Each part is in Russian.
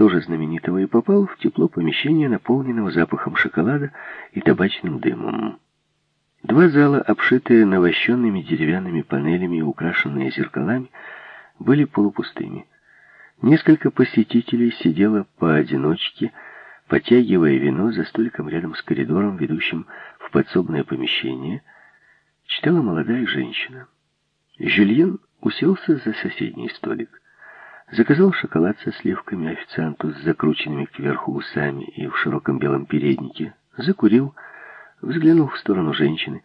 тоже знаменитого, и попал в тепло помещения, наполненного запахом шоколада и табачным дымом. Два зала, обшитые навощенными деревянными панелями и украшенные зеркалами, были полупустыми. Несколько посетителей сидело поодиночке, потягивая вино за столиком рядом с коридором, ведущим в подсобное помещение, читала молодая женщина. Жюльен уселся за соседний столик. Заказал шоколад со сливками официанту с закрученными кверху усами и в широком белом переднике. Закурил, взглянул в сторону женщины.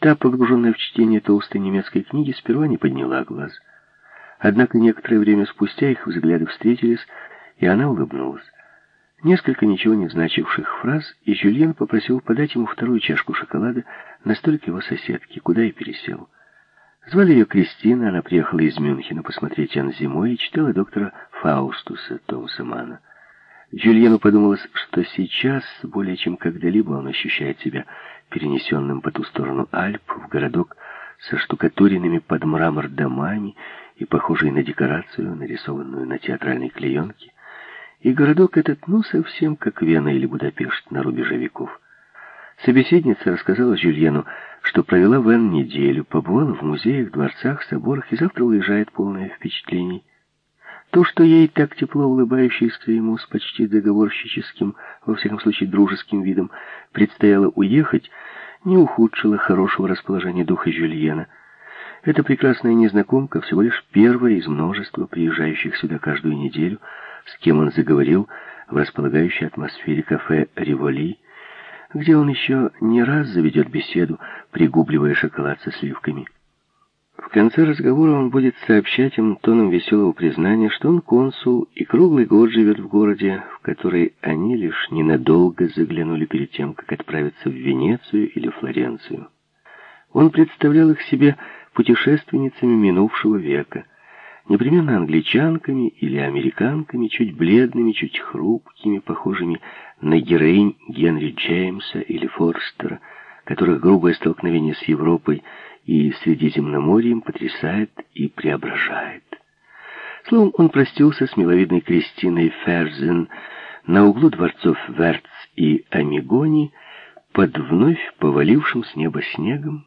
Та, погруженная в чтение толстой немецкой книги, сперва не подняла глаз. Однако некоторое время спустя их взгляды встретились, и она улыбнулась. Несколько ничего не значивших фраз, и Жюльен попросил подать ему вторую чашку шоколада на столик его соседки, куда и пересел. Звали ее Кристина, она приехала из Мюнхена посмотреть Ан зимой и читала доктора Фаустуса Томаса Мана. Джульену подумалось, что сейчас, более чем когда-либо, он ощущает себя перенесенным по ту сторону Альп в городок со штукатуренными под мрамор домами и похожий на декорацию, нарисованную на театральной клеенке. И городок этот, ну, совсем как Вена или Будапешт на рубеже веков. Собеседница рассказала Жюльену, что провела в неделю, побывала в музеях, дворцах, соборах и завтра уезжает полное впечатлений. То, что ей так тепло улыбающейся ему с почти договорщическим, во всяком случае дружеским видом, предстояло уехать, не ухудшило хорошего расположения духа Жюльена. Эта прекрасная незнакомка всего лишь первая из множества приезжающих сюда каждую неделю, с кем он заговорил в располагающей атмосфере кафе «Риволи», где он еще не раз заведет беседу, пригубливая шоколад со сливками. В конце разговора он будет сообщать им тоном веселого признания, что он консул и круглый год живет в городе, в который они лишь ненадолго заглянули перед тем, как отправиться в Венецию или Флоренцию. Он представлял их себе путешественницами минувшего века – непременно англичанками или американками, чуть бледными, чуть хрупкими, похожими на героинь Генри Джеймса или Форстера, которых грубое столкновение с Европой и Средиземноморьем потрясает и преображает. Словом, он простился с миловидной Кристиной Ферзен на углу дворцов Верц и Амигони под вновь повалившим с неба снегом,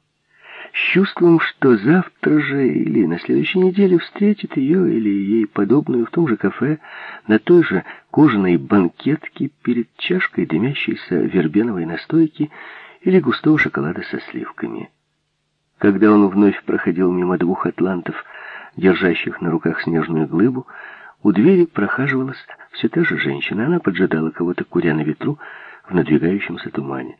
с чувством, что завтра же или на следующей неделе встретит ее или ей подобную в том же кафе на той же кожаной банкетке перед чашкой дымящейся вербеновой настойки или густого шоколада со сливками. Когда он вновь проходил мимо двух атлантов, держащих на руках снежную глыбу, у двери прохаживалась все та же женщина. Она поджидала кого-то, куря на ветру в надвигающемся тумане.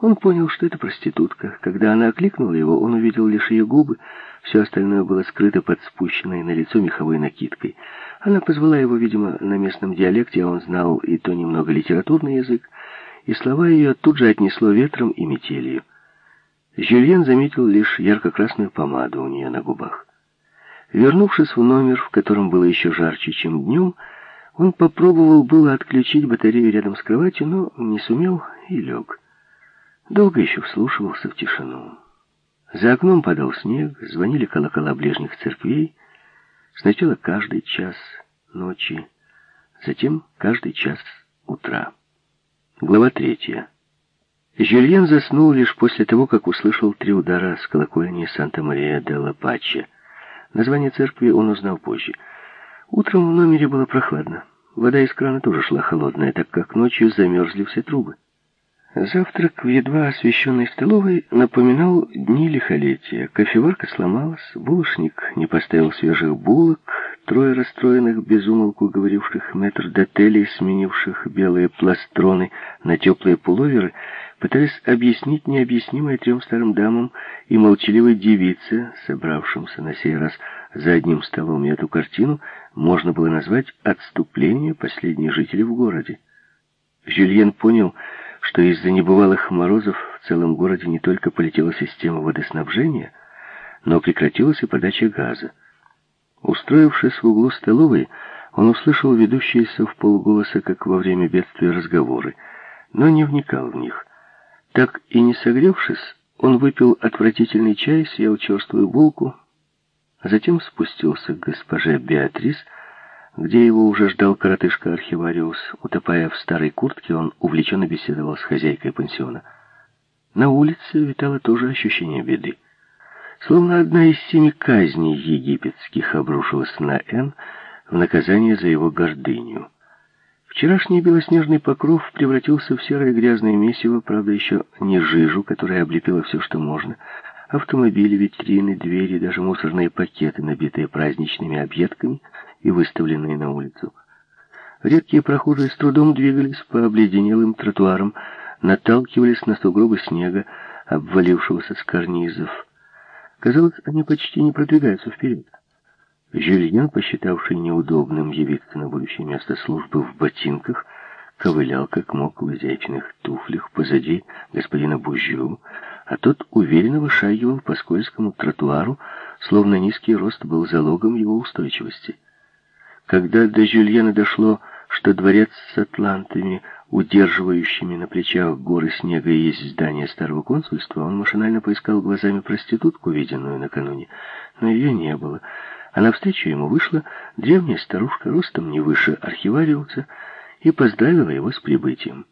Он понял, что это проститутка. Когда она окликнула его, он увидел лишь ее губы, все остальное было скрыто под спущенной на лицо меховой накидкой. Она позвала его, видимо, на местном диалекте, а он знал и то немного литературный язык, и слова ее тут же отнесло ветром и метелью. Жюльен заметил лишь ярко-красную помаду у нее на губах. Вернувшись в номер, в котором было еще жарче, чем днем, он попробовал было отключить батарею рядом с кроватью, но не сумел и лег. Долго еще вслушивался в тишину. За окном падал снег, звонили колокола ближних церквей. Сначала каждый час ночи, затем каждый час утра. Глава третья. Жюльен заснул лишь после того, как услышал три удара с колокольни Санта-Мария де ла Пачча. Название церкви он узнал позже. Утром в номере было прохладно. Вода из крана тоже шла холодная, так как ночью замерзли все трубы. Завтрак в едва освещенной столовой напоминал дни лихолетия. Кофеварка сломалась, булочник не поставил свежих булок, трое расстроенных, безумолку говоривших метрдотелей, сменивших белые пластроны на теплые пуловеры, пытались объяснить необъяснимое трем старым дамам и молчаливой девице, собравшимся на сей раз за одним столом, и эту картину можно было назвать «отступление последних жителей в городе». Жюльен понял, что из-за небывалых морозов в целом городе не только полетела система водоснабжения, но прекратилась и подача газа. Устроившись в углу столовой, он услышал ведущиеся в полголоса, как во время бедствия, разговоры, но не вникал в них. Так и не согревшись, он выпил отвратительный чай, съел черствую булку, а затем спустился к госпоже Беатрис, где его уже ждал коротышка-архивариус. Утопая в старой куртке, он увлеченно беседовал с хозяйкой пансиона. На улице витало тоже ощущение беды. Словно одна из семи казней египетских обрушилась на Н в наказание за его гордыню. Вчерашний белоснежный покров превратился в серое грязное месиво, правда, еще не жижу, которая облепила все, что можно. Автомобили, витрины, двери, даже мусорные пакеты, набитые праздничными объедками и выставленные на улицу. Редкие прохожие с трудом двигались по обледенелым тротуарам, наталкивались на сугробы снега, обвалившегося с карнизов. Казалось, они почти не продвигаются вперед. Жюльен, посчитавший неудобным явиться на будущее место службы в ботинках, ковылял как мог в изящных туфлях позади господина Бужю, а тот уверенно вышагивал по скользкому тротуару, словно низкий рост был залогом его устойчивости. Когда до Жюльена дошло, что дворец с атлантами, удерживающими на плечах горы снега, есть здание старого консульства, он машинально поискал глазами проститутку, виденную накануне, но ее не было — а навстречу ему вышла древняя старушка, ростом не выше архивариуса, и поздравила его с прибытием.